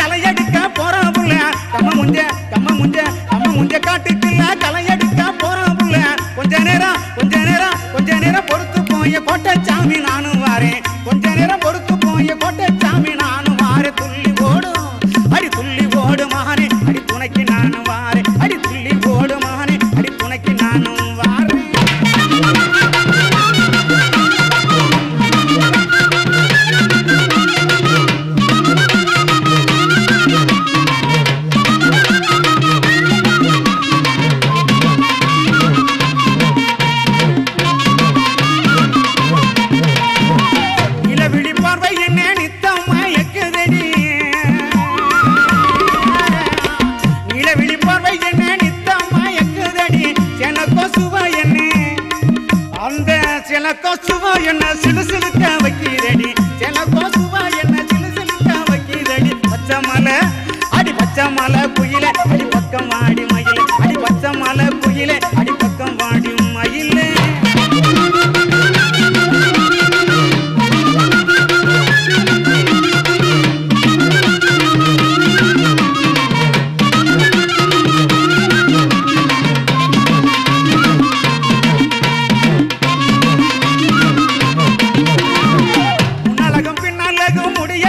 கலையடிக்க போற புள்ள. கம்ம முஞ்ச கம்ம முஞ்ச கம்ம முஞ்ச காட்டுக்குள்ள கலையடிக்க போற புள்ள. கொஞ்ச நேரம் கொஞ்ச நேரம் கொஞ்ச நேரம் பொறுத்து போய் கோட்டை சாமி நானும் வாரேன். கொஞ்ச நேரம் பொறுத்து சில கொசுவா என்ன சிலு சிலுக்க வைக்கிறேன். வேகம் முடிய